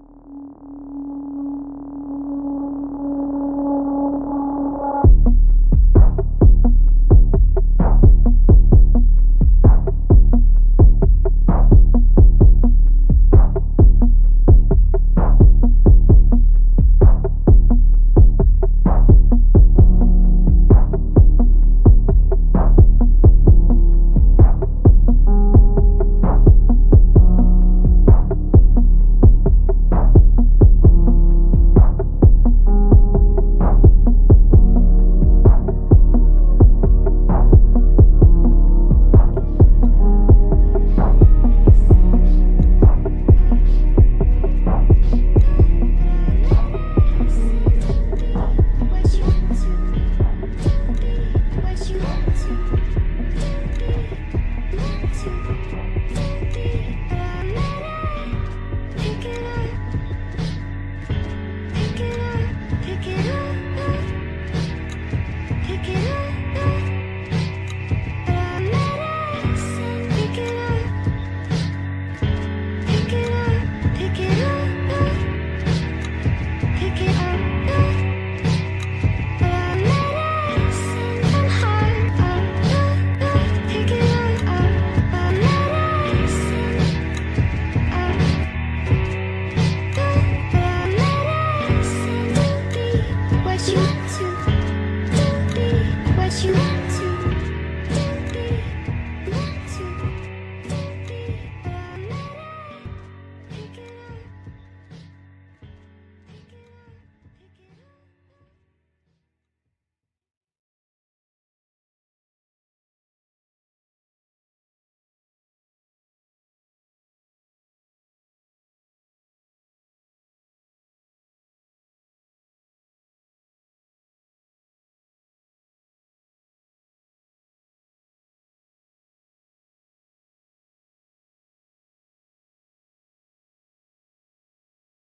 you